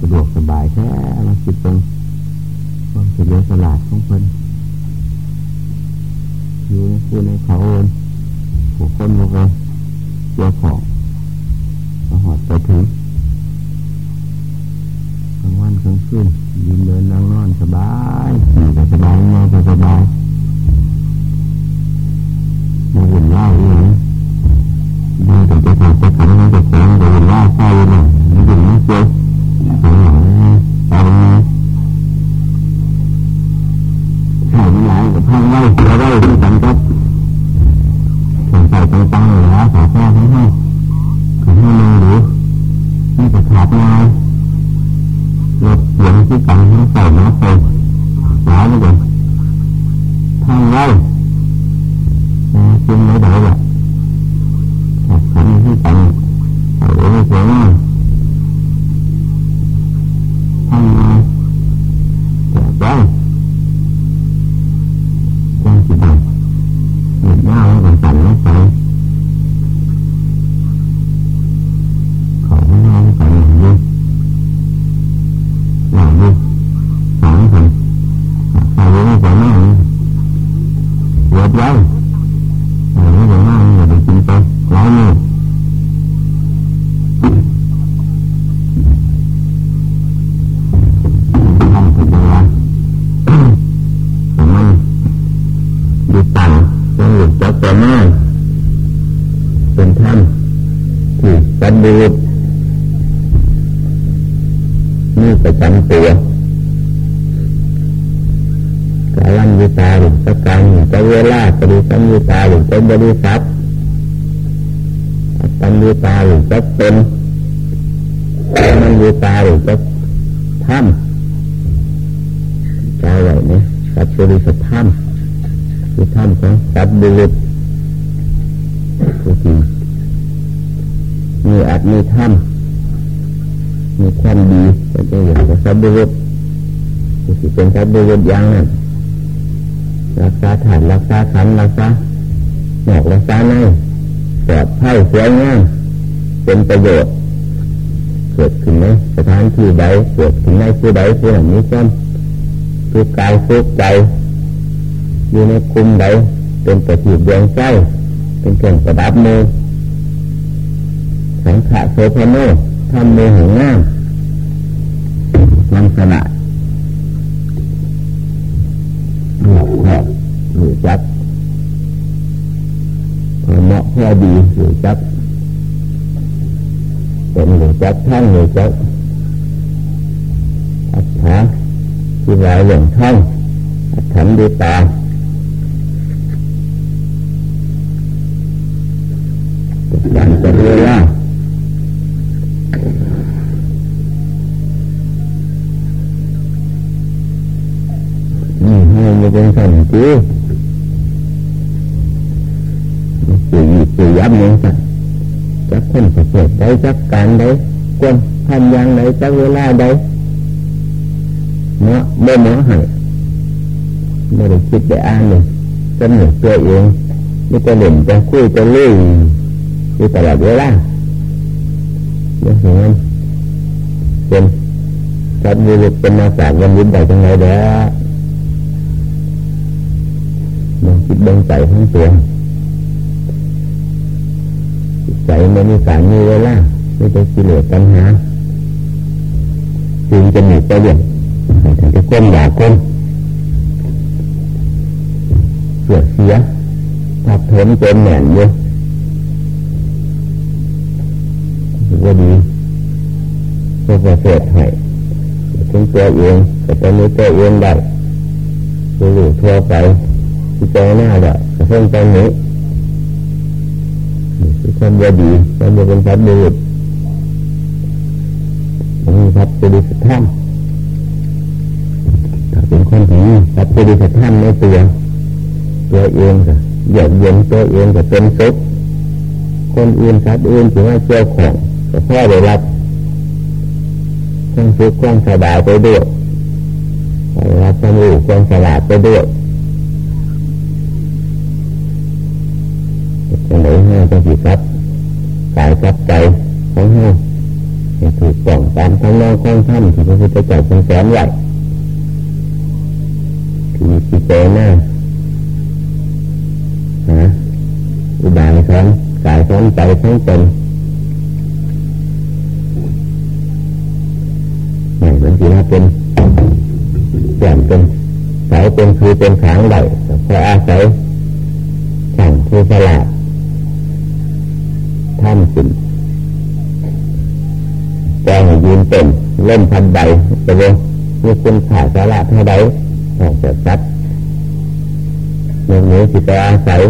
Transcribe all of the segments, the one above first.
สะดวกสบายแท้เราคิดตรงความเฉลียวฉลาดของเพิ่นอยู่ในคู่ในเขาเอินผู้คนลงไปเจ้าของมาหอดไปถึงกลางวันกลางคืนยืนเดินนั่งนอนสบายขี่ก็สบายนอนก็สบายมาหุ่นเล่าอย่างนี้มาแต่จะขาดจะขันมาแต่แสงแต่หุ่นเล่าใช่ไหมไม่หุ่นไม่เจียวายกับพังไว้เสียไว้ที่สันกับสงสัยต่างๆเลยนะขอแค่ให้ให้ขอให้ลงหรือนี่จะขาดงานรถเสียงที่กันให้ใส่น้ำใส่หลายเลยทั้งไว้จริงไม่ได้แบบ นดูต่างยังหลุดจากตัวหน้าเป็นท่านที่สันดูนี่ประจำตัว กาลันยุตาหรือสกการหรือจะเวลาปฏิสัมยุตาหรือจะบริษัทสัมยุตาหรือจะเป็นมันยุตาหรือจะท่ำใจไหวเนี่ยสัตว์บริสุทธิ์ท่ำคือท่ำของสัตว์บุรุษคือจริงมีอาจมีท่ำมีความดีเป็นตัวอย่างสัตว์บุรุษคือสิเป็นสัตว์บุรุษอย่างนั้น รักษาฐานรักษาขันรักษาหนอกรักษาในปลอดภัยสวยงามเป็นประโยชน์เกิดขึ้นในสถานที่ใดเกิดขึ้นในผู้ใดผู้หนึ่งนี้ซ้ำทุกกายทุกใจอยู่ในคุมใดเป็นประทีปดวงใจเป็นเครื่องประดับมือสังขะโสภโนทำมือหงงาม จับท่านหรือจับอัฏฐาที่หลายเหลี่ยมท่านอัฏฐานดีตาการจะเรียว่านี่ให้มันเป็นสันติสื่อสื่อย้ำเนี่ยสักจักคนประเสริฐได้จักการได้ ควรทำอย่างไรจักเวลาใดเนาะไม่เนาะให้ไม่ได้คิดได้อ่านเลยจำหนดตัวเองไม่จะเล่นจะคุยจะเลุยอยู่ตลอดเวลาเนี่ยเห็นไหมเป็นสัตว์มีฤทธิ์เป็นมาจากวันยิ้มได้จังไรเด้อมันคิดเบ่งใจทั้งตัวใจมันมีสารมีเวลา ไม่ได้กิเลสปัญหาจึงจะมีไประโยชน์แต่จะก้มอยากก้มเสียเสียทับถมจนแหน่นอยู่ก็ดีก็ประเสริฐให้ถึงตัวเองแต่ตอนนี้ตัวเองได้รู้ทั่วไปที่เจอหน้าแบบกระเพิ่งตอนนี้คือความว่าดีความว่าเป็นพัดดู ดมีพัดปฏิสัทธรรมถ้าเป็นคนที่พัดปฏิสัทธรรมในตัวตัวเองก็หยดเย็นตัวเองก็เป็นสุขคนอื่นสัตว์อื่นถือว่าเจ้าของก็พ่อได้รับความสุขความสบายไปด้วยได้รับความรู้ความฉลาดไปด้วยจะไหนห้าจะสิครับกายกับใจของห้า ถูกต้องตามทั้งนองของท่านที่พระพุทธเจ้าทรงสอนไว้คือสิเจน้าฮะอุบายสอนกายสอนใจทั้งตนไม่เหมือนที่ว่าเป็นแก่นเป็นสาเป็นคือเป็นขางใดเพราะอาศัยสั่งผู้ฉลาดทำสิ่ง แกให้ยืนเป็นเล่นพันใดไปเลยมีคุณขาสาระเท่าใดออกจากซัดเมื่อนี้จิตอาศัย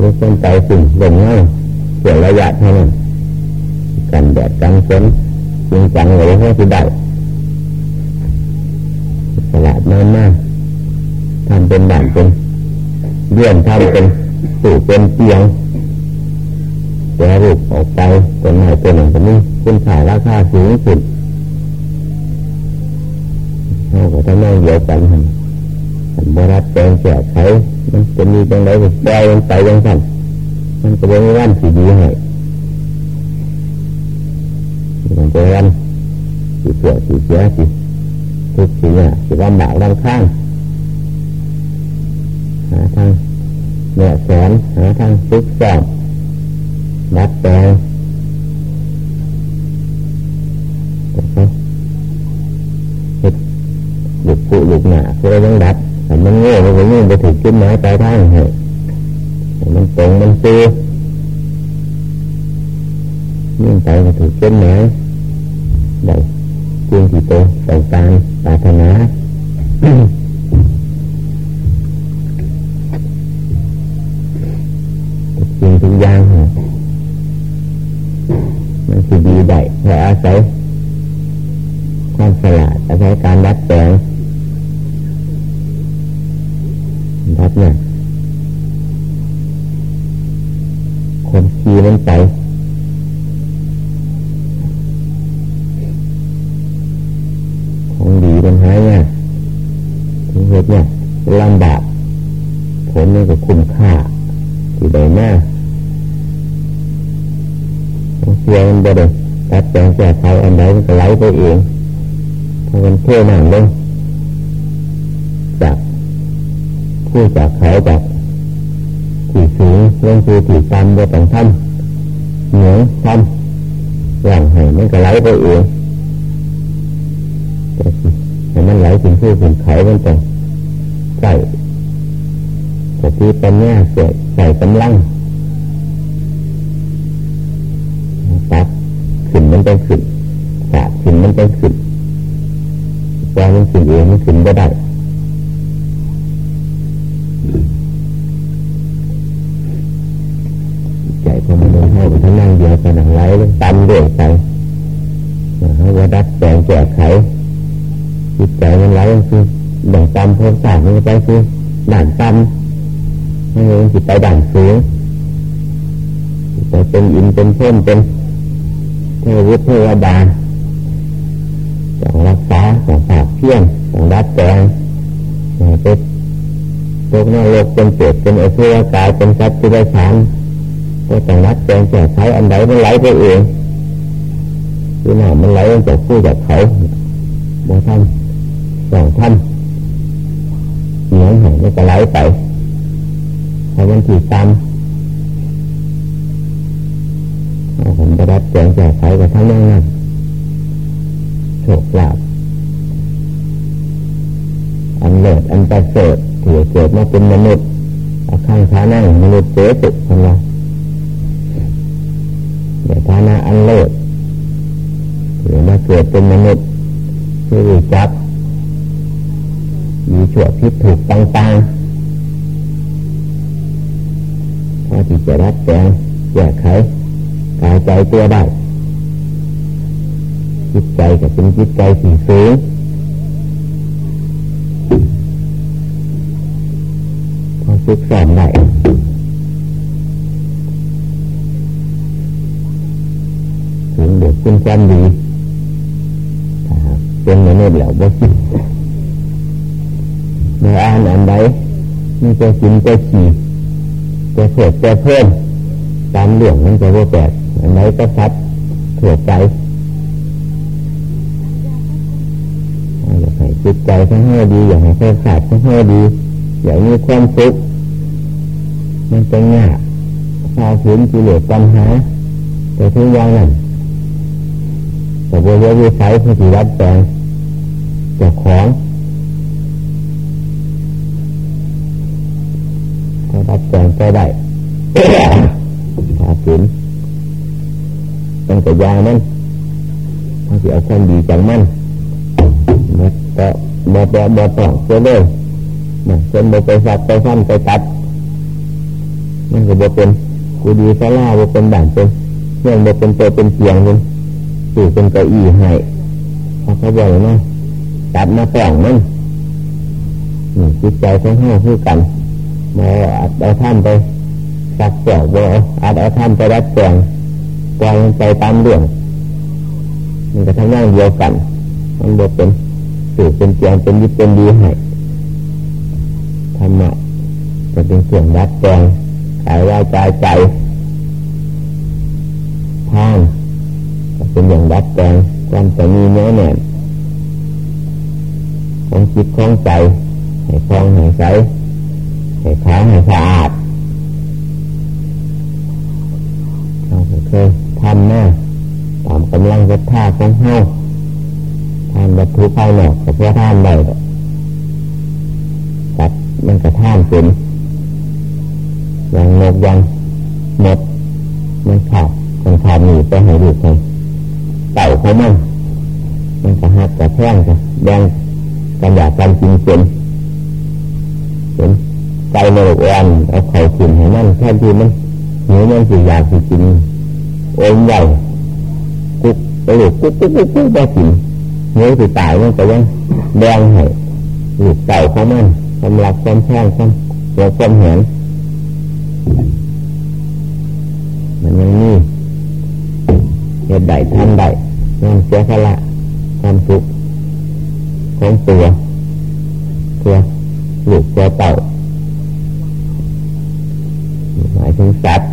มีคนใจสิ่งลงง่าเสียระยะเท่านั้นกันแดดกันฝนจริงจังเลยให้ที่ได้สลาดน้ำมากทำเป็นด่านเป็นเลื่อนทำเป็นสู่เป็นเตียงแต่รูปออกไปตัวไหนตัวหนึ่งก็มี คุณค่าราคาสูงสุดเราก็ต้องนั่งเดียวกันมันบรัดแปลงแก้ไขมันจะมีจังไรก็แปลงไปยังสั่นมันจะเป็นวันสีดีให้มันเป็นวันสีเสียสีเสียสีทุกสีเนี่ยสีลำบากลำข้างหาทางเนี่ยแสนหาทางซุกซ่อนนัดแปลง ลุดปุหลุดหนาเพื่อต้องดัดแต่มันโง่มันก็ยิ่งไปถึงจุดหมายปลายทางเหรอมันตรงมันซื้อยิ่งไปก็ถึงจุดหมายได้จริงที่โตต้องการปรารถนาจริงทุกอย่างมันคือดีได้เพราะอาศัย บดตัดแปลงแก้ไขอันใดมันก็ไหลไปเองพอมันเท่หนังลงจากผู้จากเขาจากที่สูงลงสู่ที่ต่ำบ่ต้องทำเหนือทำหลังให้มันก็ไหลไปเองแต่ให้มันไหลถึงผู้ถึงเขามันต้องใส่สติปัญญาเสียใส่กำลัง ขึ้นมันต้องขึ้นสาดขึ้นมันต้องขึ้นแต่มันขึ้นเองมันขึ้นไม่ได้ใจของมันเข้าไปทั้งนั่งเดียวกันหนังไหลตันเดือดใจเขาว่าดัดแปลงแก้ไขจิตใจมันไหลคือด่างตำเพิ่มสาดมันไปคือด่านตำให้มันจิตไปด่านสูงจะเป็นอินเป็นเพิ่มเป็น เทวุฒิเทวดาต้องรักษาต้องฝากเพี้ยงต้องรัดแปลงเป็นพวกนรกเป็นเปรตเป็นอสุรกายเป็นสัตว์ที่ได้ฉานก็ต้องรัดแปลงแก้ไขอันใดมันไหลไปเองคือหน้ามันไหลจากผู้จากเขาบ่ทำสองทำเหนียวหันมันก็ไหลไปให้มันถีตาม ผมจะรับแจงแก้ไขกับทั้งนั้นนั่นโชคลาภอันเลิศอันประเสริฐที่เกิดมาเป็นมนุษย์เอาข้างขานั่งมนุษย์เสืสุดคนละเดี๋ยวฐานะอันเลิศหรือมาเกิดเป็นมนุษย์ที่จับมีชั่วพิษถูกต่างๆถ้าที่จะรับแจงแก้ไข กายใจตัวได้จิตใจก็เป็นจิตใจสีสูงพอฝึกสอนได้ถึงเด็กคุณความดีเป็นมนุษย์แล้วบ่คิดเมื่ออ่านอันใดมีจะกินจะขี่จะเผ็ดจะเพิ่มตามเรื่องมันจะว่าแปลก ในกษัตริย์ถั่วใจอยาให้จิตใจทั้งเฮดี อย่ากให้ควาขาดทั้งเฮดี อย่ากมีความสุขมันเป็นยากพาถึงกิเลสปัญหา แต่ทุกอย่างนั้นแต่บริววิสัยผู้ที่รับแสงจากของรับแสงก็ได้พาถึน ตั้งแต่ยามันบางทีเอาความดีจากมันมาต่อมาต่อมาต่อเจอเลยนะจนมาไปสับไปสั้นไปตัดมันก็บ่เป็นกูดีซาลาบ่เป็นด่านเป็นเรื่องบ่เป็นตัวเป็นเตียงเป็นสื่อเป็นเก้าอี้ให้เขาเขาบอกว่าตัดมาแปลงมันนี่จิตใจของห้าคือกันมาเอาท่านไปสักแปลงบ่อาจเอาท่านไปรัดแปลง ปล่อยมันไปตามเรื่อง มันก็ทั้งย่างเดียวกัน มันบ่เป็นสื่อเป็นเตียงเป็นยึดเป็นดีให้ธรรมะจะเป็นส่วนรัดแปลงกายว่าใจใจทางเป็นอย่างรัดแปลงความจะมีเนื้อแน่นของจิตของใจให้คลองให้ใสให้ขาวให้สะอาดเราเคยทำหน้าตามกำลังวัท่าของเฮาทานวัตถุภายนอกกับเพื่อท่านได้ตัดมันกระท่านเป็นยังนกยังหมดมันขาดมันขาดหนีไปให้ดูไปเต่าเขามันมันก็หักกระแท่งกันแดงกันอยากกันกินเป็นเป็นใจในอกอ่อนเอาไข่กินให้มันแค่ที่มันเหนียวมันสิอยากสิกิน อนใหญ่กุ๊กไปหลุดกุ๊กกุ๊กกุ๊กกุ๊กไปกินเนียวสิตายมันก็ยังแดงให้หลุดเต่าเขามันสำหรับความแท่งความหัวความเห็นมันยังนี่เหตุใดทำใดงานเสียสละความสุขของตัวตัวลูกตัวเต่าหมายถึงสัตว์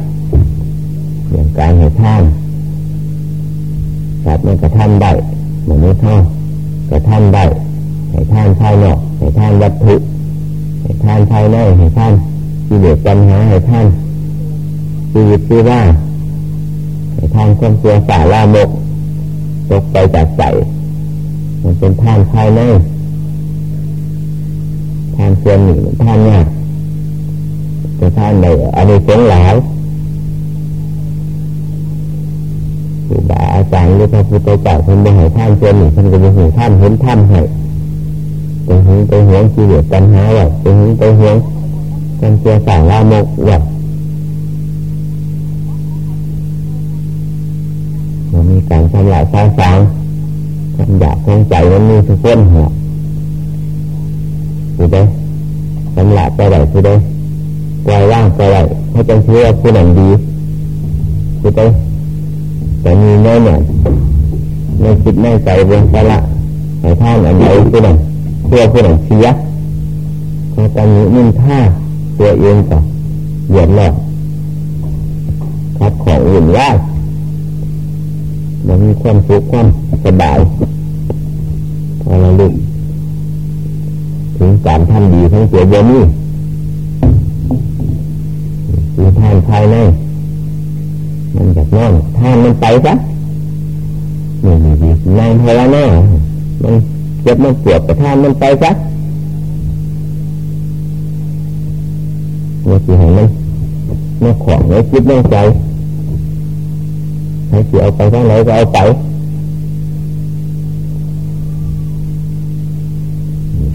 การให้ท่านสัตว์มันกระทำได้เหมือนไม่ท่านกระทำได้ให้ท่านภายนอกให้ท่านวัตถุให้ท่านภายในให้ท่านที่เดือดปัญหาให้ท่านชีวิตที่ว่าให้ท่านความตัวสาลามกตกไปจากใจมันเป็นท่านภายในท่านเสียหนึ่งท่านเนี่ยแต่ท่านในอันนี้เสียงหลาย รูบาอาจารย์หรือพระพุทธเจ้าคนไปให้ท่านเสียนหนึ่งท่านก็ไปเห็นท่านเห็นท่านให้ไปหึงไปหวงชีวิตปัญหาแบบไปหึงไปหวงการเสียสารลามกแบบมันมีการทำลายสร้างสางความอยากของใจมันมีทุกคนเหัวผู้ใดทำลายไปไหนผู้ใดปล่อยว่างไปไหนให้เป็นเพื่อผู้นั้นดีผู้ใด แต่มีแน่เนี่ยในจิตในใจเบื้องไปละให้ท่านอันใดผู้นั้นเพื่อผู้นั้นเสียพอตอนนี้นิ่งท่าตัวเองก็เหยียดหลอกคัดของอื่นว่ามันมีความสุขความสบายพอเราลึกถึงการทำดีทั้งเสียเยอะนี่คือท่านภายในมันจากนั่ง ท่านมันไปซะนี่นี่นี่นางพลานามันเจ็บมันปวดแต่ท่านมันไปซะเนี่ยคือให้มันมาของไว้คิดในใจให้เสียเอาไปทางไหนก็เอาไป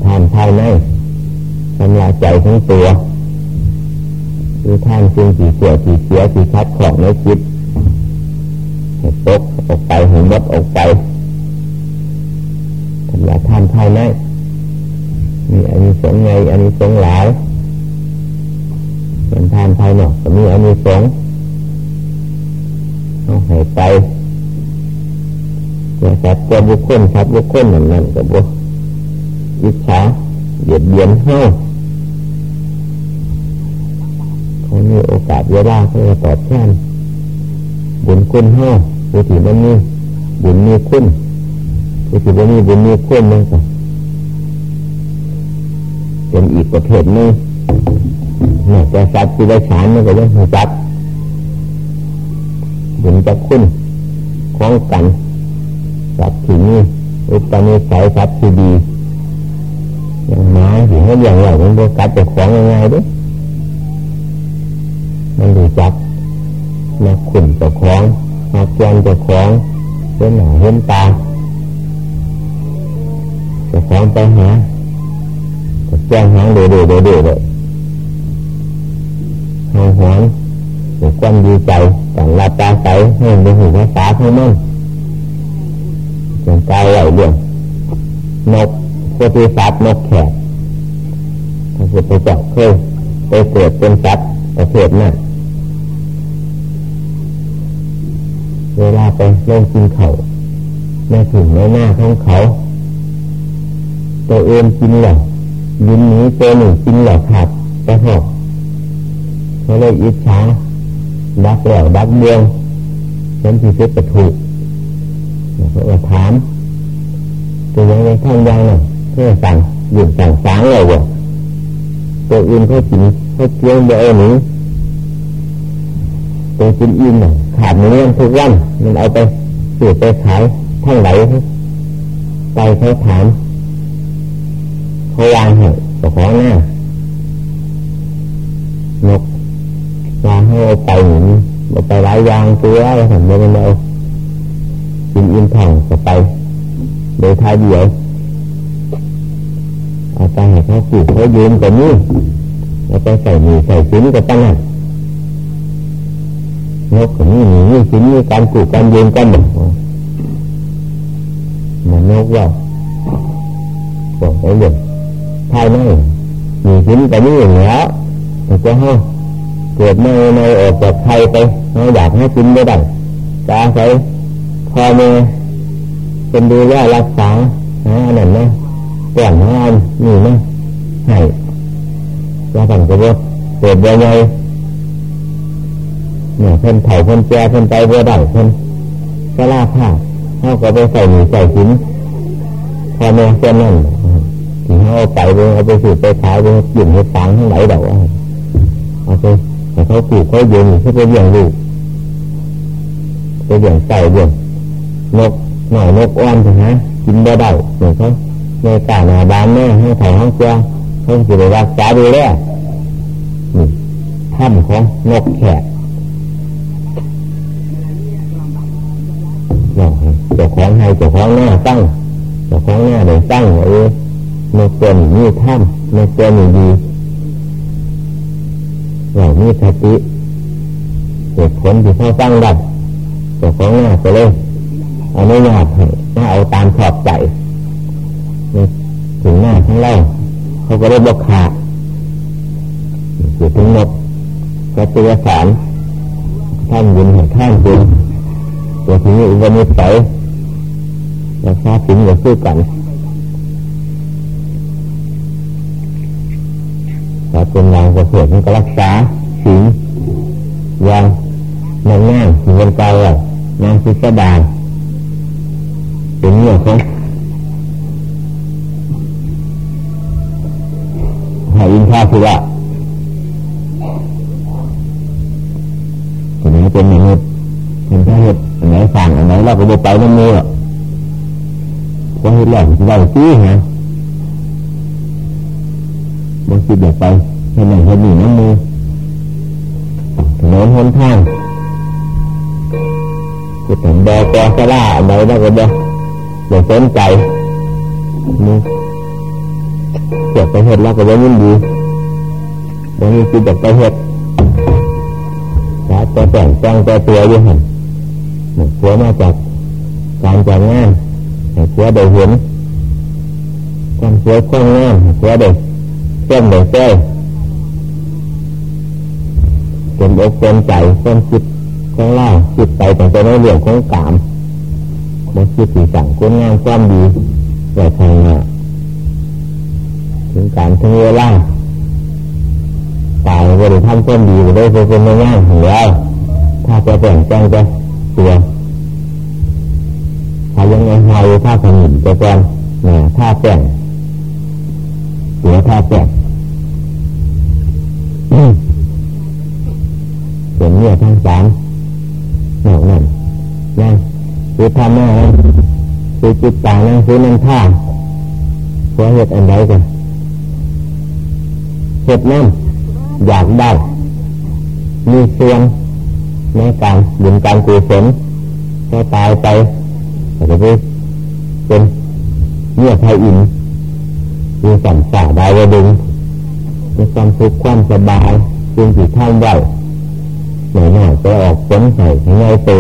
ท่านภายในทำลายใจทั้งตัวคือท่านสิ่งที่เสียที่เสียที่คัดของในจิต ตกออกไปให้มดออกไปทำลายท่านภายในมีอันนี้สงไงอันนี้สงหลายเป็นทานภายนอกก็มีอันนี้สงต้องให้ไปอย่าสัตว์ตัวบุคคลสัตว์บุคคลนั่นนั่นกับบุอิจฉาเบียดเบียนเฮ้าเขามีโอกาสเวลาเขาจะตอบแทนบุญคุณเฮ้า ผู้ที่มันมีบุญมีคุณผู้ที่มันมีบุญมีคุณนั่นก็เป็นอีกประเภทหนึ่งนี่ยจะสัตว์ที่ได้ฉานมันก็ยังจัดถึงจะคุ้นคล้องกันสัตว์ที่นี่อุปนิสัยสัตว์ที่ดีอย่างไม้ถึงให้อย่างไรมันโบกัดจะของยังไงด้วยมันดูจับมาขุ่นจะของ มาแกนจะของเห็นหนาเห็นตาจะของไปหาจะแจ้งหางเดือดเดือดเดือดเลยหางหอนหรือความดีใจต่างลาตาใสให้ดูหูภาษาทั้งนั้นจนกายไหลเรื่องนกโคติสัตว์นกแขกพระพุทธเจ้าเคยไปเกิดเป็นสัตว์ประเภทนั้น ไปเล่นกินเขาแม่ถึงในหน้าของเขา ตัวเองกินเหล่ายินนี้ตัวหนึ่งกินเหล่าขาดไปหอกเขาเลยอิจฉาดักเหล่าดักเดียวฉันที่เประถูกเขาก็ถามตัวยังไงท่านยังน่ะเพื่อสั่งหยุดสั่งสางเลยว่ตัวอื่นเขากินเขาเกี่ยวเบอร์นี้ตัวกินอิ่มน่ะ ขาดเนื้อทุกวันมันเอาไปสืบไปขายทั้งไหนไปเขาถามเขาวางให้เจ้าของหน้านกวางให้เอาไปหนุนเอาไปร้ายยางตัวอะไรทำไม่ได้เอากินอิ่มท้องก็ไปโดยท้ายเดียวเอาไปให้เขาปลูกเขายืมกับนี่เอาไปใส่หนีใส่ชิ้นกับตั้งนั้ นกนี่หนีชิ้นนี่การปลูกการเยืมกันหมันนกว่าบอกไปเลยภายในมีชิ้นกับนี่อย่างเงี้ยมันจะให้เกิดในในออกจากไทยไปเราอยากให้กินได้ดังจะอาศัยพอเมเป็นดูแลรักษาหาอันนั้นนะแก่งหาอันนี่นะให้แล้วกันก็ว่าเกิดยังไง เนี่ยเพิ่นเผาเพิ่นแก่เพิ่นไปเบัวได้เพิ่นก็ลาผ้าเขาก็ไปใส่หนีใส่ชิ้นพอแม่เจ้านั่นที่เขาเอาไปเอาไปสืบไปขายไปยื่นให้ฟังทั้งหลายดอกเอาไปแต่เขาปลูกเขาโยนเขาไปเลี้ยงลูกไปเลี้ยงไก่เลี้ยงนกหน่อยนกอ้อนใช่ไหมกินได้ได้เหมือนเขาในกาหนาบานแม่ให้ไถ่ห้องเจ้าเขาจะได้รักษาดูแลนี่ถ้ำของนกแขก เจ้าของให้เจ้าของหน้าตั้งเจ้าของหน้าเดี๋ยวตั้งเออนกตัวนี้ถ้ำนกตัวนี้ดีเรามีสติเหตุผลที่เขาตั้งได้เจ้าของหน้าก็เลยอนุญาตให้ถ้าเอาตามขอบใจถึงหน้าทั้งเล่าเขาก็ได้บอกขาดอยู่ถึงนกก็เตือสารท่านบุญให้ท่านบุญตัวที่นี้อุปนิสัย ราคาสินกับสู้กันแต่เป็นงานประเสริฐมันก็รักษาสิงอย่างนางง่ายเงินเก่านางศิษดาเป็นเรื่องของหาอินทาคือว่าถึงนี้เป็นมนุษย์เป็นพระเหตุอันไหนสั่งอันไหนเราก็ไปไปนั่นนี่หรอก พราะเหตุแรกเราจี้ฮะบางทีเดี๋ยวไปเห็นไหนเห็นหนีน้ำมือถนนหนทางจะถึงแบกแกสลาอันไหนเราก็เดี๋ยวเดี๋ยวสนใจนี่เกิดไปเหตุแล้วก็ว่ายิ่งดีวันนี้คือจากไปเหตุแล้วจะแต่งจ้างจะตัวอยู่หันหัวมาจากการจัดงาน หัวเดี๋ยวเห็นความสวยความงามหัวเดี๋ยวเส้นเดี๋ยวเส้นเป็นอกเป็นใจความคิดของเล่าคิดไปแต่จะไม่เรื่องของกามมันคิดสีสั่งคุณงามความดีแต่ทางถึงการถึงเวลาตายบริทำความดีได้เป็นไม่ง่ายแล้วถ้าจะแต่งแจ้งจะตัว ถ้ายังไงหายถ้าขมิ้นจะแจ้งเนี่ยถ้าแต่งเสียถ้าแต่งเห็นเนี่ยทั้งสามหนอกนั่นนั่นคือทำหน้าคือจิตต่างนั่นคือนั่นท่าเพราะเหตุอันใดกันเหตุนั่นอยากได้ มีเสียงในการบุญการกุศลก็ตายไป แต่ก็เป็นเนี่ยไทยอินมีสัมสาได้วดึงมีความสุขความสบายจึงจิตท่านได้หน่อยหน่อยไปออกผลใส่ให้ไงโต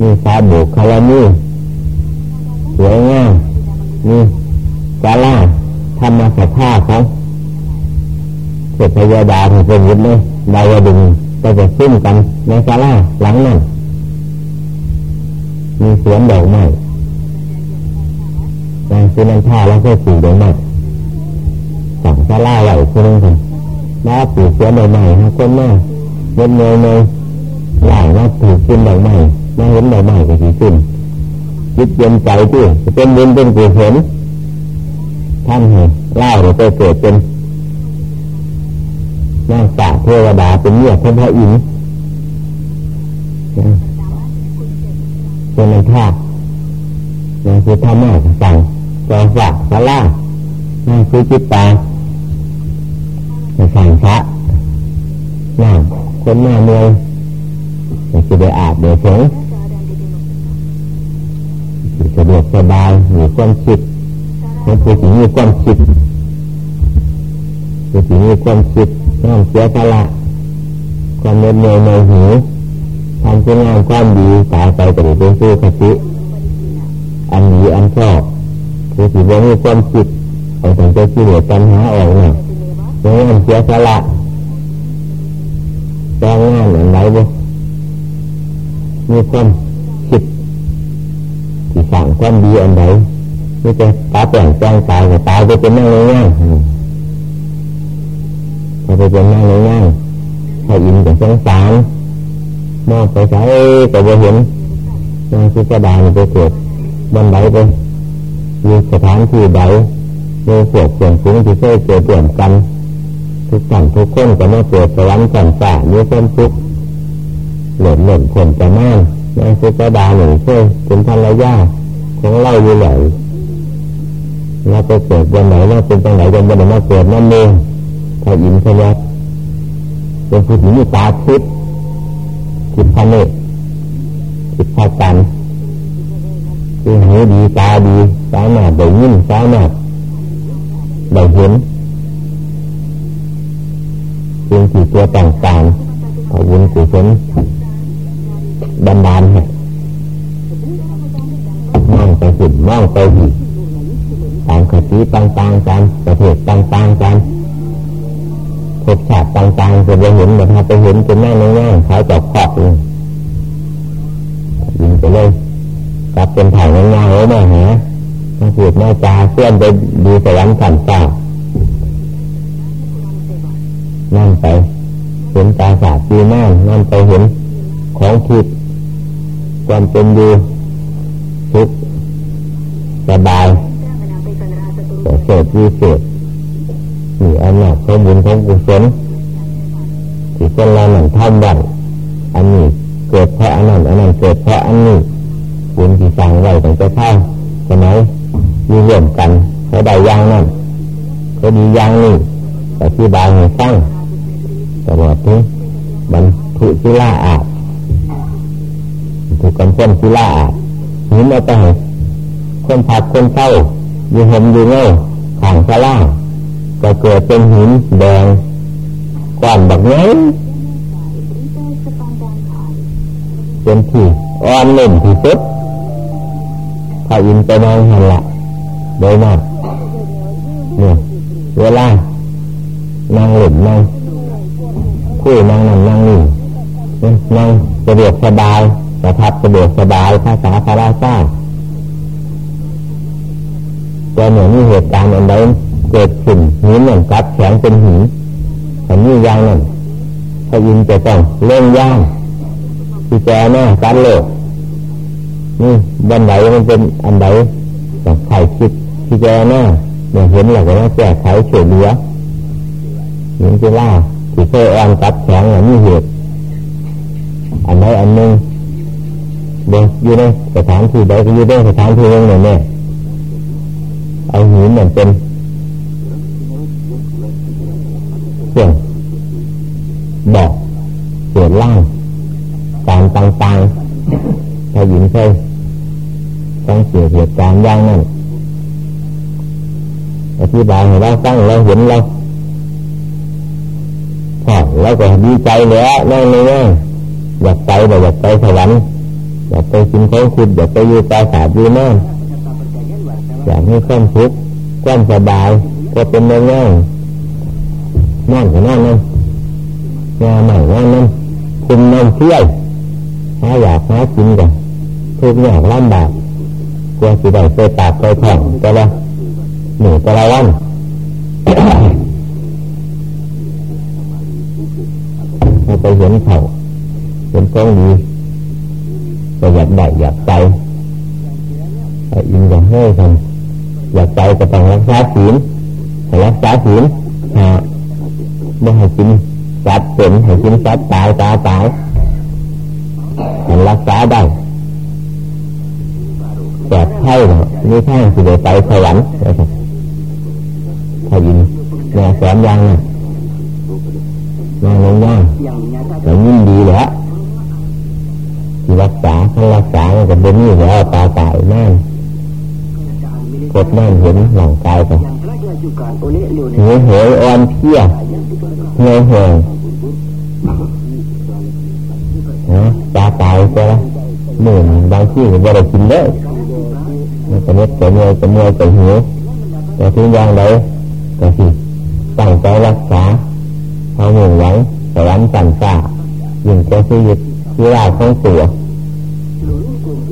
มีสาบุคารามีสวยงามมีกาล่าธรรมสภาเของเทพยาดาที่เป็นยุทธเลยดาวดึงก็จะซึ้นกันในกาล่าหลังนั้น มีสวนดอกไม้ในคืนนั้นท่าแล้วก็ปลูกดอกไม้สั่งกาลาไหลคืนนั้นกันแล้วปลูกสวนดอกไม้ฮะคนแม่เดินเงยเงยหลายว่าปลูกขึ้นดอกไม้มาเห็นดอกไม้ก็สีขึ้นยึดเย็นใจที่เป็นบุญเป็นกุศลท่านให้เล่าเราไปเกิดเป็นนางสาเทวดาเป็นเมียพระพระอินทร์ เป็นในท่านั่นคือท่าแม่สั่งจอฝากสาล่านั่นคือจิตตาสั่งพระนั่งคนหน้าเมืองจะได้อาบเดี๋ยวสงสะดวกสบายมีความคิดมันคือสิ่งมีความคิดคือสิ่งมีความคิดน้อมเสียสละความเมตเมยในหิว ทำคุณงามความดีตายไปแต่เป็นสู้คติอันดีอันชอบคือสิ่งมีความคิดเอาถึงจะคิดเหลือปัญหาออกเนี่ยน้อมเสียสละแจ้งงานอย่างไรบ้างมีความคิดที่สั่งความดีอันใดนี่จะตาแปลงแจ้งตายก็ตายไปเป็นนั่งง่ายถ้าไปเป็นนั่งเง่ายถ้าอินกับสงสาร มองไปใช้ก็จะเห็นนางสุกดาไปเกิดบนไหนไปมีสถานที่ใดมีพวกสียงฟุ้งที่เคยเกิดเปลี่ยนกัน ทุกท่านทุกคนก็มาเกิดสวรรค์สันฝ่ามีความสุกข์หล่นหล่นผลจะแม่นางสุกดาหนึ่งเชื่อเป็นภรรยาของเราอยู่ไหนเราไปเกิดวันไหนเราเป็นตรงไหนวันไหนมาเกิดนั่นเองถ้าอินทยักเป็นผู้ที่มีตาทิพย์ ทิพย์พระเนตรทิพย์พระจันคือหูดีตาดีสามารถได้ยินสามารถได้เห็นสิ่งที่ตัวต่างๆเอาวุญกุศลบันดาลให้มองไปสุดมองไปดีต่างคติต่างๆกันประเทศต่างๆกัน ภพชาติต่างๆจะไปเห็นแต่ถ้าไปเห็นเป็นแม่ง่ายๆเขาจะครอบเลยยิงไปเลยกลับเป็นถ่ายง่ายๆเลยนะฮะถ้าพูดแม่จาเพื่อนไปดูสวรรค์สันฟ้านั่นไป เห็นตาสาดีมากนั่นไปเห็นของผิดความเป็นอยู่ทุกสบายแต่เศษวิเศษ มีอำนาจของบุญของกุศลที่คนเราหนังทำได้อันนี้เกิดเพราะอันนั้นอันนั้นเกิดเพราะอันนี้บุญที่สั่งไว้ตั้งแต่เท่าสมัยมีเรื่องกันเขาได้ย่างนั่นเขาดีย่างนี่แต่ที่บางให้สร้งตลอดถึงบรรทุศิลาอาบถูกกันพ้นศิลาอาบหินเอาไปคนผักคนเศร้าอยู่ห่มอยู่เงาข่างสล่า ก็เกิดเป็นหินแดงก้อนแบบนี้เป็นที่อ่อนเล่นที่สุดถ้าอินไปมองหันละโดยมากเนี่ยเวลานั่งหลุมนั่งคุยนั่งนั่งนั่งนี่นั่งสะดวกสบายประทับสะดวกสบายภาษาพระราชาแต่เหมือนมีเหตุการณ์อันใด เกิดขึ้นหินอย่างกัดแข็งเป็นหินอันนี้ยางนั่นพระอินจะต้องเล่นย่างที่แกหน้าการโลกนี่บันไดมันเป็นอันใดแต่ไข่คิดที่แกหน้าเนี่ยเห็นหลักว่าแก้ไขเฉลี่ยหินจีล่าที่เคยแอนกัดแข็งอะมีเหตุอันใดอันหนึ่งเด็กอยู่ในสถานที่ใดก็อยู่ในสถานที่นึงเนี่ยเอาหินเหมือนเป็น เครื่งบอกเกิดล่างการต่างๆถ้าหญิงเคยต้องเกิดเหตุการณ์อย่างนั้นอธิบายให้เราฟังเราเห็นเราพอแล้วก็ดีใจแล้วนั่นเลยอยากไปแต่อยากไปสวรรค์อยากไปกินของคุณอยากไปอยู่ปราสาทอยู่นั่นอยากให้ความทุกข์ความสบายก็เป็นเรื่องง่าย นั่นก็นั่นนั่นงานใหม่งานนั้นคุณนำเที่ยวหาอยากหากินกันทุกอย่างลำบากกลัวสิได้ไปตากไปแข่งแต่ละหนึ่งแต่ละวันเราไปเห็นเขาเห็นกองดีก็อยากได้อยากใจอินอยากให้กันอยากใจก็ต้องรักษาศีลรักษาศีลหา ไม่ให้กินสัตว์เป็นให้กินสัตว์ตายตาตายมันรักษาได้แต่ไข่นี่ทางสิเดไปสวรรค์นะครับถ้ายินแม่สอนยังนะนางลงย่งแต่ยิ่งดีแล้วที่รักษาถ้ารักษาก็เป็นนี่แล้วตาตายแน่กดแน่นเห็นหลังกายกัน เหื่อเหยอ่อนเพี้ยเหื่อเหยนะตาตายไปล้วหมื่นบางที่ก็ไม่ได้กินเลยมันจะเม็ดจะเมื่อยจะเมื่อยจะหิวแต่ทุกอย่างใดก็สิตั้งใจรักษาเอาหนึ่งหวังสวรรค์สั่นฟ้ายิ่งจะชีวิตที่ราของตัว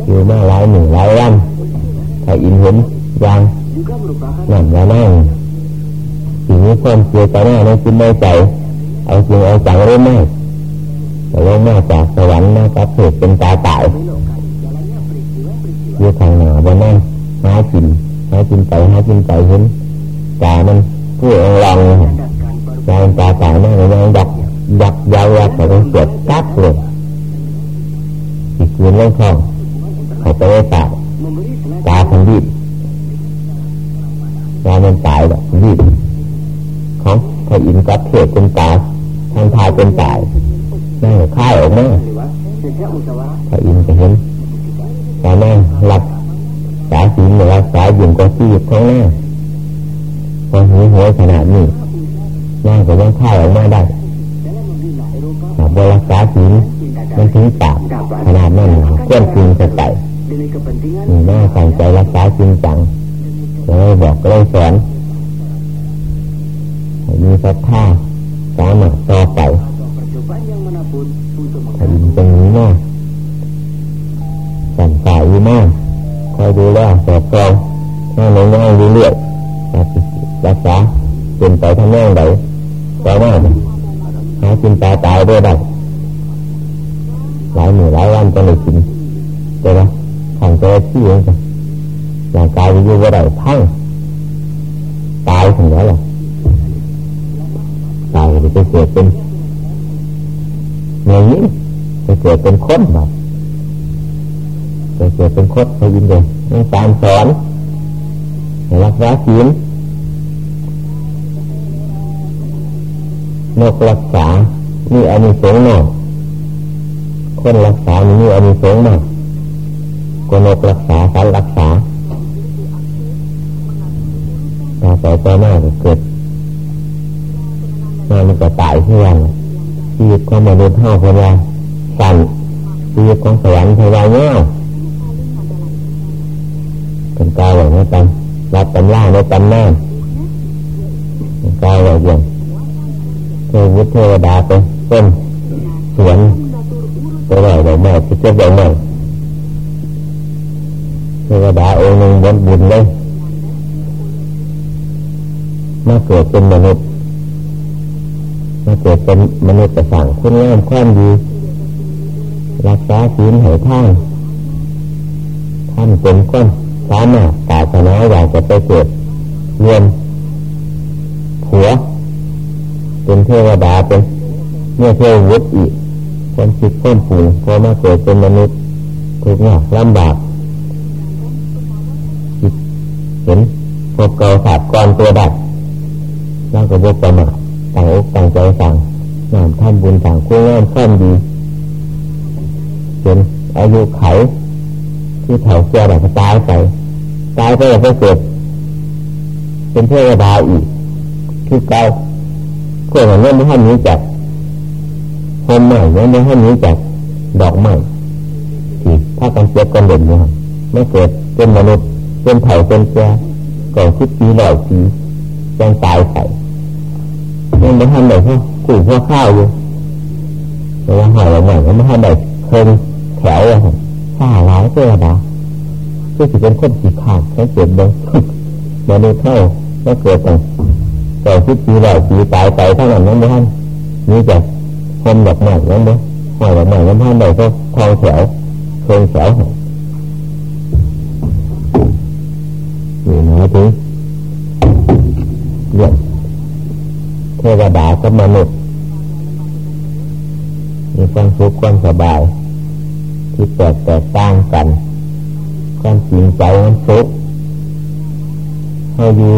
อยู่มาหลายหนึ่งหลายวันถ้าอินเห็นยางนั่นแล้วนั่ง สิ่งนี้ความเสียใจหน้าในจิตในใจ เอาจริงเอาจังรู้ไหมแต่ลงมาจากสวรรค์มากับเหตุเป็นตาตายอยู่ทางหนาบนนั่งหากินหากินไปหากินไปเห็นตามันผู้องลองยาวตาตายนั่งยังดักดักยาวยักแต่ต้องเสียบกัดเลยอีกคืนเรื่องของเขาไปได้ตาย เทศเป็นตาทางทายเป็นตายนั่งค่ายออกมาพระอินทร์จะเห็นแต่แม่หลับสายสีเหนือสายยิ่งกว่าที่ข้างหน้าพอหิวหัวขนาดนี้นั่งก็ยังค่ายออกมาได้บริษาศีลมันถึงปากขนาดนั้นเคลื่อนคืนจะไต่หน้าใส่ใจรักษาจริงจังเลยบอกเลยสอน มีศรัทธาสามารถต่อไปถ้ายินตรงนี้มากสั่นสายอยู่มากคอยดูแลสอบกรองให้ในง่ายเรื่อยๆรักษาเป็นไปทำแน่งไหนแต่ว่าหากินตาตายด้วยได้หลายหมื่นหลายวันจะไม่กินแต่ว่าขังตัวที่เองจ้ะร่างกายอยู่ว่าได้พังตายถึงแล้วหร อตายจะเกิดเป็นอย่างนี้จะเกิดเป็นคนแบบจะเกิดเป็นคนให้ยินดีให้ตามสอนรักษาศีลนกรักษามีอานิสงส์มากคนรักษามีอานิสงส์มากคนนกรักษาสัตว์รักษาตาใส่ใจมาเกิด มามันก็ตายที่วันชีวิตของมนุษย์เท่าคนละสั่นชีวิตของสวรรค์พยาเงี้ยเป็นกายอย่างนี้ตันรับตำล่าในตำนานกายอย่างอย่างเทวุฒิเทวดาไปต้นสวนไปไหนดอกไม้ที่เก็บดอกไม้เทวดาองค์หนึ่งบนบุญเลยมาเกิดเป็นมนุษย์ มาเกิดเป็นมนุษย์แต่สั่งคุณงามความดี รักษาศีลให้ท่านท่านเป็นก้นสามารถตาชนะอยากจะไปเกิดเรียนผัว เป็นเทวดาเป็นเมื่อเทววุฒิอีกคนคิดคนผูพอมาเกิดเป็นมนุษย์ทุกข์ยากลำบากเห็นพวกเก่าขาดก่อนตัวดัดแล้วก็บกประมาท ต่างอกต่างใจสั่งงานบุญต่างคู่งานข้ามดีจนอายุไขที่เถาเกียแบบตายไปตายไปแล้วก็เกิดเป็นเทวดาอีกคือเก่าเพื่อนเงี้ไม่ให้นี้จักโฮมใหม่เนี่ยไม่ให้นี้จักดอกใหม่ที่ถ้ากันเจ็บกันเด่นเนี่ไม่เกิดเป็นมนุษย์เป็นเถาเป็นแก่ก่อนคิดปีหล่อยปียังตายไป ยังไม่ทันไหนพวกกูพวข้าวอยู่เวลาหายออกมาก็ไม่ทันไหนเพิ่มแถวอะครับข้าร้ายเจ้าดาเพื่อเป็นคนขี้ขาดแค่เจ็บเดิมมนุษย์เท่าก็เกิดต่างก่อนคิดปีหล่อยปีตายไปเท่านั้นยังไม่ทันนี่จะคนดอกไม้ยังไม่หอยดอกไม้ยังไม่ทันไหนก็ทองแถวเพิ่มแถวนี่นะถึงเรื่อง เทวดากับมนุษย์มีความสุขความสบาย ที่แตกแตกต่างกัน ความจริงใจมันสุขให้อยู่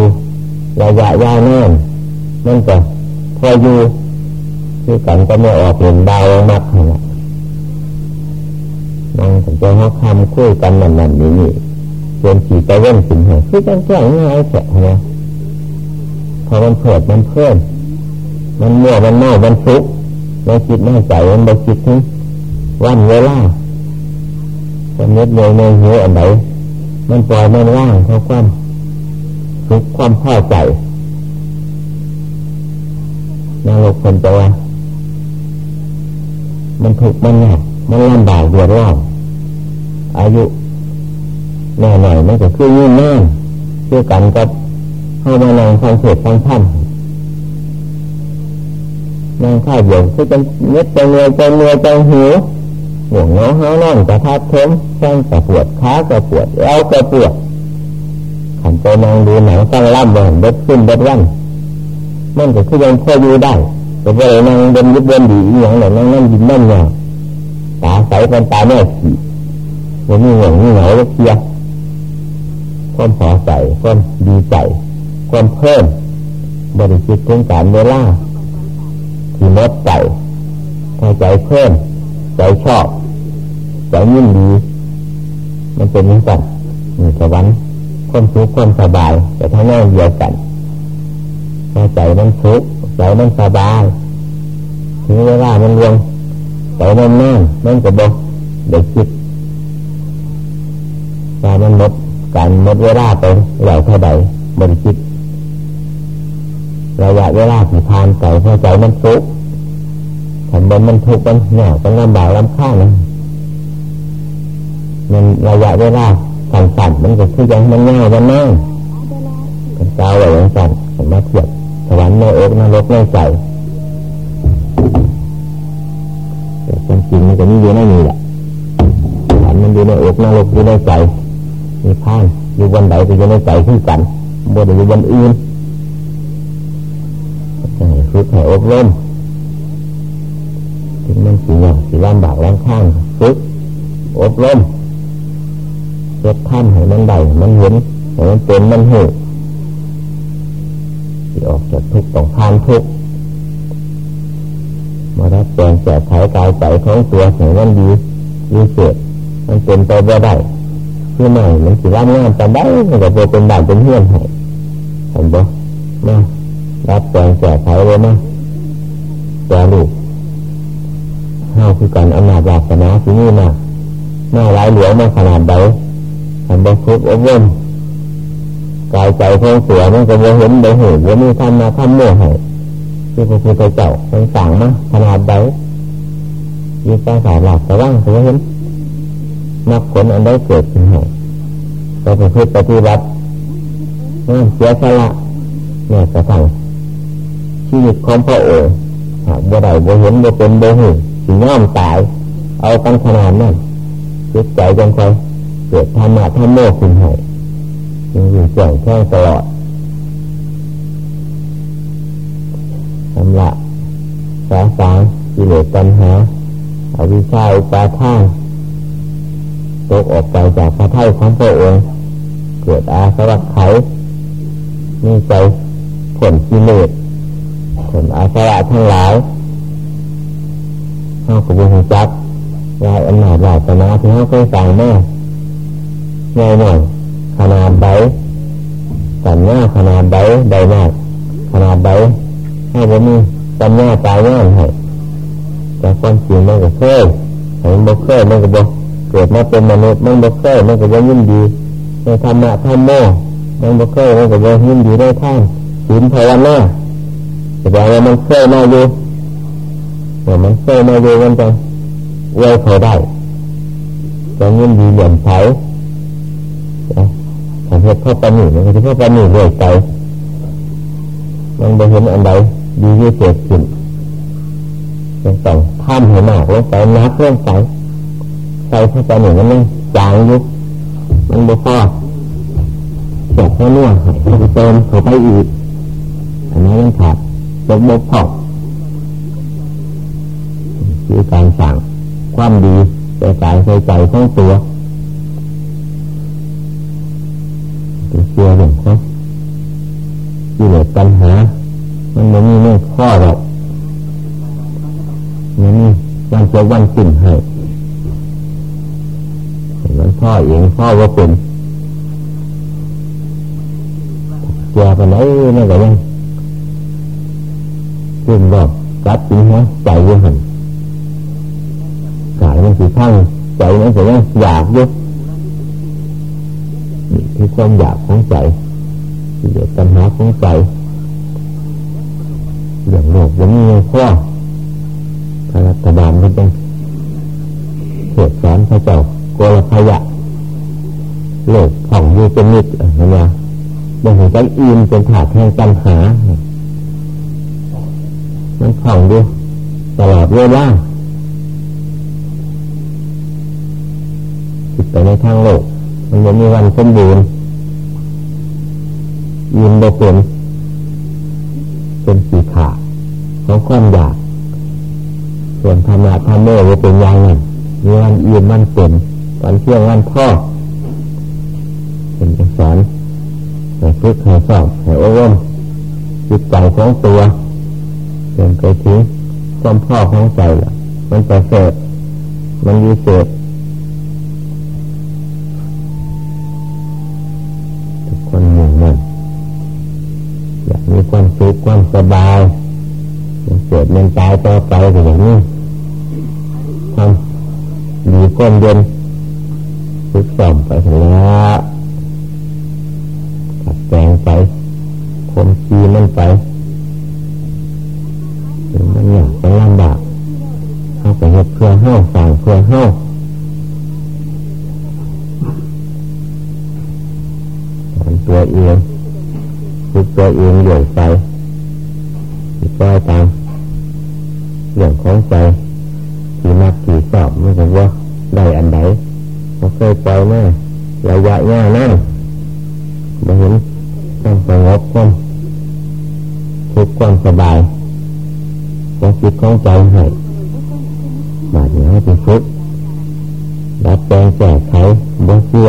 ระยะยาวนานนั่นก็พออยู่ที่กันก็ไม่ออกเห็นดาวมากขนาดนั่งถึงจะห้คำคุยกันนั่นนั่นนี่นี่จนขี่ไปเว้นสินเหรอคือจังแจ้งง่ายแฉะนะพอมันเผิดมันเพิ่ม มันเมื่อมันเน่ามันฟุกมันคิดไม่ใจมันไปคิดถึงวันเวลาจะเม็ดเลยในหัวอันไหนมันปล่อยมันว่างเพราความฟุกความพอใจนรกคนจะว่ามันถูกมันหนักมันลำบากเดือดร้อนอายุแน่หน่อยมันก็คือยื่นแน่คือกันกับเข้ามานั่งฟังเทศฟังธรรม นั่งข้าวเดียวคือจะเม็ดจะเนื้อจะเนื้อจะหิวห่วงเงาห้านั่งจะทับเทมแข้งจะปวดขาจะปวดเอวจะปวดขันไปนั่งดูหนังตั้งล่ำเหมือนเด็ดขึ้นเด็ดวันมันก็คือยังพออยู่ได้แต่พอเรานั่งเดินยึดเดินดีอย่างนั้นนั่งนั่งยิ้มนั่งเงาตาใสเป็นตาแม่ขี่วันนี้ห่วงนี่เหงาเคียความพอใจความดีใจความเพิ่มบริจิตถึงการเวลา ที่ลดใจถ้ใจเพิ่มใจชอบใจยิ่งดี มันเป็นอย่างนั้นมีสวรรค์ความสุขความสบาย แต่ทั้งนั้นเดียวกันถ้าใจมันสุขใจมันสบายถึงเวลามันรวงใจมันแน่นมันก็บอกเด็กคิดแต่มันหมดการหมดเวลาไปเหล่าเท่าใดบริจิต ระยะเวลาที่ผ่านไปพอใจมันทุกข์ขันบนมันทุกข์มันเหน่าต้องลำบากลำข้างนะมันระยะเวลาสั้นๆมันก็คือยังมันง่ายมันนั่งกันเจ้าอะไรอย่างสั้นมาเทียบสวรรค์ในอกนรกในใจแต่ความจริงมันจะมีอยู่ในนี้แหละสวรรค์มันอยู่ในอกนรกอยู่ในใจมีพานอยู่บนใดก็อยู่ในใจขึ้นกันบนอยู่บนอื่น ให้อบรมถึงมันสีอย่างสีลำบากลำข้างฝึกอบรมเจ็ดท่านให้มันได้มันเห็นให้มันเป็นมันหูที่ออกจากทุกข์ต้องผ่านทุกข์มารับแจงแจกไขกายใจของตัวให้มันดีดีเสียมันเป็นไปบ่ได้คือไม่มันสิร่ำงานแต่ได้มันก็เป็นบ้านเป็นเพื่อนให้เห็นบ่มา รับแจงแจกไขเลยมั้ยแจลูกเฮาคือการอำนาจวาสนาที่นี่มาหน้าร้ายเหลือมาขนาดใดทำบ่ทุกอบรมกายใจท้องเสียมันก็บ่เห็นบ่เห็นว่ามีทำมาทำโม่ให้ที่พระพุทธเจ้าทรงสั่งมาขนาดใดมีกาสาหลักแต่ว่างถือเห็นนักผลอันใดเกิดขึ้นให้ก็ประพฤติปฏิบัตินั่นเสียสละเนี่ยกระทั่ง ชีวิตของพระโอษฐ์หากบ่ได้บ่เห็นบ่เป็นบ่หูสิย่อมตาย เอากันขนาดนั้นจิตใจจังคอยเกิดธรรมะธรรมโมขึ้นให้ยังอยู่แจ้งแค่ตลอดสำหรับกิเลสปัญหาอาวิชาอุปาทานตกออกไปจากพระไถ่ของพระองค์เกิดอาสวัคไขนี่ใจผลกิเลส ผลอาสวะทั้งหลายเข้ากับบุญจักยาอำนาจหลายตนาที่เขาเคยสั่งแม่ง่หน่อยขนาดใบสัญญาขนาดใบใบมากขนาดใบให้ผมมีสัญญาตายง่ายให้แต่ความจริงมันก็เคยเห็นบ่เคยมันก็บ่เกิดมาเป็นมนุษย์มันบ่เคยมันก็บ่ยินดีในธรรมะธรรมโมมันบ่เคยมันก็บ่ยินดีได้ท่านศีลภาวนา แต่ว่ามันเคยมาอยู่เมื่อมันเคยมาอยู่มันจะไว้ยเขาได้จะยินดีเหลี่ยมใสถ้าเพชรพ่อปนีมันก็จะพ่อปนีเรื่อยไปมันไปเห็นอันใดดีที่งเกิดขึ้นยังต้องท่ามให้มากลงไปนักลงไปใส่พ่อปนีมันยังจางยุบมันบ่พอเจ็บให้น่วให้เติมเข้าไปอีกอันนี้ยังขาด จบบกพร่องคือการสั่งความดีใจกายใจใจของตัวเชื่อเรื่องของกิเลสปัญหา มันไม่มีไม่ข้อหรอกมันมีวันเจอวันกินให้มันพ่อเองพ่อว่าเป็นเจ้าไปไหนนั่นก็ยัง ขึ้นบอกกัดจริงฮะใจยังหันกายมันสีข้างใจมันก็ยังอยากอยู่นี่คือความอยากของใจเดือดปัญหาของใจอย่างโลกยังมีข้อพระรัฐบาลก็ต้องเกิดสอนพระเจ้าโกรพยะโลกผ่องยูเป็นนิดนะนะยังเห็นใจอินเป็นถาดแห่งปัญหา มันผ่องดูตลอดเวลาคิดไปในทางโลก มันยังมีวันสมบูรณ์ยินบกเป็นเป็นสีขาของความอยาก ส่วนธรรมะธรรมโมว่าเป็นอย่างนั้นมีวันยืนวันเป็นวันเที่ยงวันพ่อเป็นสอนให้ฝึกให้สอบให้อบรมจิตใจของตัว จนไปถึงความพ่อของใจล่ะ มันจะเสดมันมีเสดทุกคนหนึ่งนั่นอยากมีความสุขความสบายมันเกิดมันตายต่อไปก็อย่างนี้ทำดีก้นเย็นฝึกซ้อมไปแล้วขัดแปลงไปผมชีมันไป มันอยากจะลำบากเขาไปเหตุเพื่อเฮ้าสั่งเพื่อเฮ้าตัวเองฝึกตัวเองเดี่ยวไปปล่อยตามเรื่องของใจที่นักที่สอบไม่รู้ว่าได้อันใดเขาเคยปล่อยมาระยะยาวนั่นมาเห็นความสงบความทุกความสบาย ความคิดของใจให้บาดเหนื่อยไปฝึกรับแปลงแก้ไขบ่เชื่อ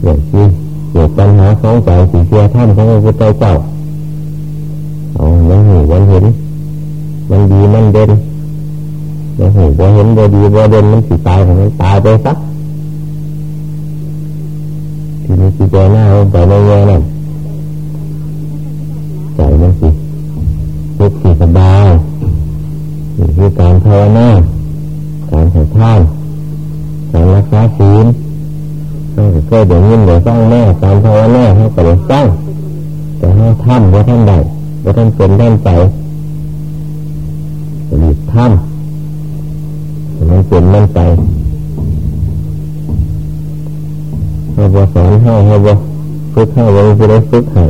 เรื่องที่เกิดปัญหาของใจสีเชื่อท่านของพระพุทธเจ้าเอามันหูมันเห็นมันดีมันเด่นมันหูบ่เห็นบ่ดีบ่เด่นมันสิตายของมันตายไปสักทีนี้สิเจหน้าลงไปในเงี้ยนั่น สบายนี่คือการภาวนาการให้ท่านการรักษาศีลเราเคยเดี๋ยวยินเดี๋ยวสร้างแม่การภาวนาเขาก็เลยสร้างแต่เขาทำว่าท่านใดว่าท่านเป็นท่านไปหลีกท่ำมันเป็นมันไปเขาบอสอนให้เขาบอฝึกให้เราจะได้ฝึกให้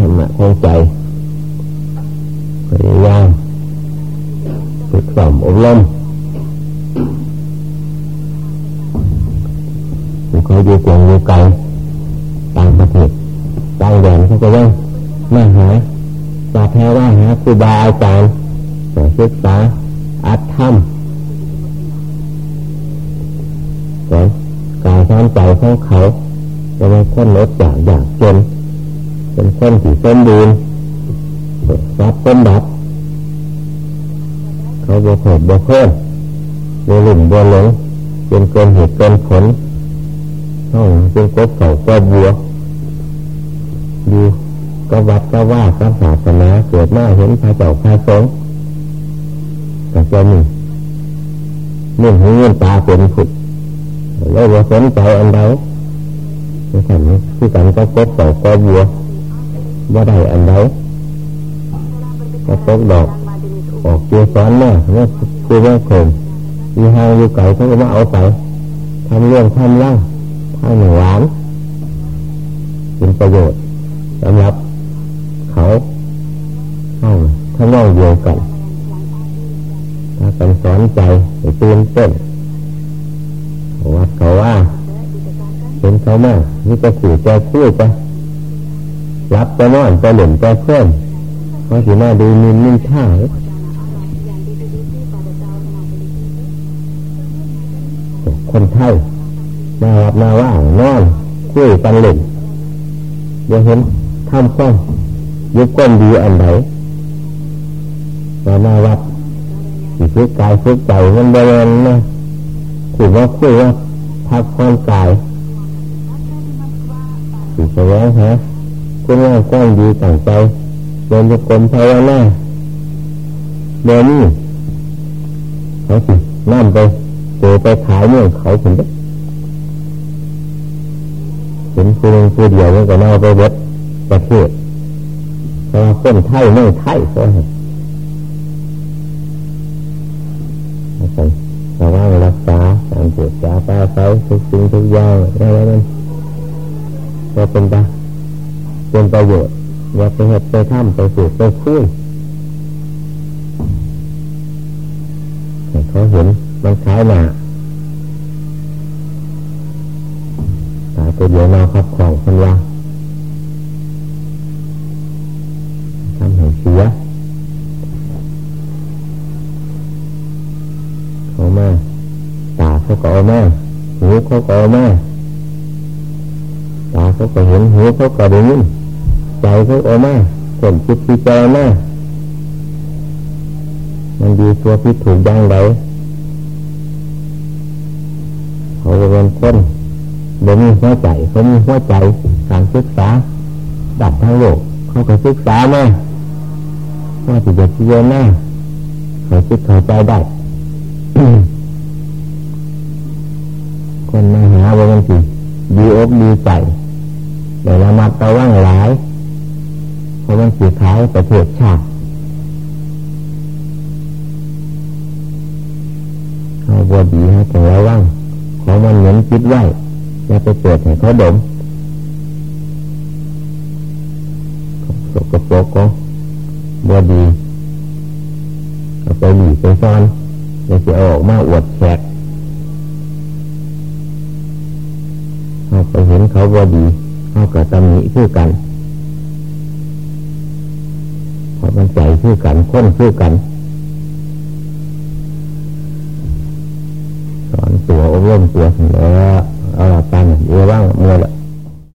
ธรรมะของใจพยายามฝึกสอมอบรมเขาอยู่กียงอยู่ไกลต่างประเทศต่างแดนเขาก็ยังมาหาจาแพ้ว่าหาครูบาอาจารย์ศึกษาอัดทำสอนกายสอนใจของเขาจะไม่ค้นลดจากอย่างจน เป็นคนที่สมบูรณ์รับสมบัติเขาบวกบวกเพิ่มบวหลุ่มบวหลงเป็นเกินเหตุเกินผลต้องเป็นกบเก่าก็บัวอยู่ก็วัดก็ว่าก็ศาสนาเกิดมาเห็นพระเจ้าพระสงฆ์แต่จะมีเมื่อหูเงินตาเป็นผุดแล้วว่าสนใจอันใดไม่ในขันที่กันก็กบเก่าก็บัว ว่าได้อันใดก็ตกดอกออกเกี่ยวซ้อนแม่ว่าคือว่าคมมีหางอยู่ไก่เขาก็มาเอาไปทำเรื่องทำร่างทำหวานเป็นประโยชน์สำหรับเขาห้องถ้าน้องเดียวกันถ้ากันสอนใจตื่นเต้นวัดเขาว่าเห็นเขามากนี่จะขู่จะคุยไป รับจะนอนจะหล่นจะเคลื่อนเขาสิมาดูมินมินท่าคนไทยมารับมาว่างนอนคุยกันเล่นเดี๋ยวเห็นทำข้องยุบก้นดีอันไหนมามาวัดฝึกกายฝึกใจมันเดินนะถือว่าคุยว่าพักความกายสิแสดงฮะ คุณงามก้อนดีต่างใจเดินยุกลมภาวนาเดินนี่เขาสินั่นไปเจอไปขายเมืองเขาถึงได้เห็นคือคือเดียวมันก็น่าไปเบ็ดประเทศเพราะคนไทยไม่ไทยก็ให้ระวังรักษาตามเจ็บยาปลาไฟทุกสิ่งทุกอย่างอะไรนั้นก็เป็นไป เป็นประโยชน์อย่าไปเหตุไปทำไปสูดไปคุยเขาเห็นมันขายหนาตายตัวเดียวมาครอบครองคนว่าทำให้เสียเขามาตาเขาก็เอามาหูเขาก็เอามาตาเขาก็เห็นหูเขาก็ได้ยิน ใจเขาเอามาผมคิดพิจารณามันดีตัวพิถูกย่างไรเขาเป็นคนเดี๋ยวมีหัวใจเขามีหัวใจการศึกษา ดับทั้งโลก เขาก็ศึกษามาว่าจะจะพิจารณาเขาคิดเขาใจได้คนมาหาว่ามันสิดีอกดีใจแต่ละมัดตะว่างหลาย ราะมันสีขายประเทศชาติเขาบวดีให้แต่ละว่างของมันเหมือนคิดไว้อย่าไปเปิดให้เขาดมสกปรกก็บวดีเอาไปหลีไปซ่อนอย่าเสียออกมาอวดแขกเขาไปเห็นเขาบวดีเขาก็ตำหนิคือกันเพราะ มันใจคือกันค้นคือกัน สอนตัวอบรมตัวเสมอ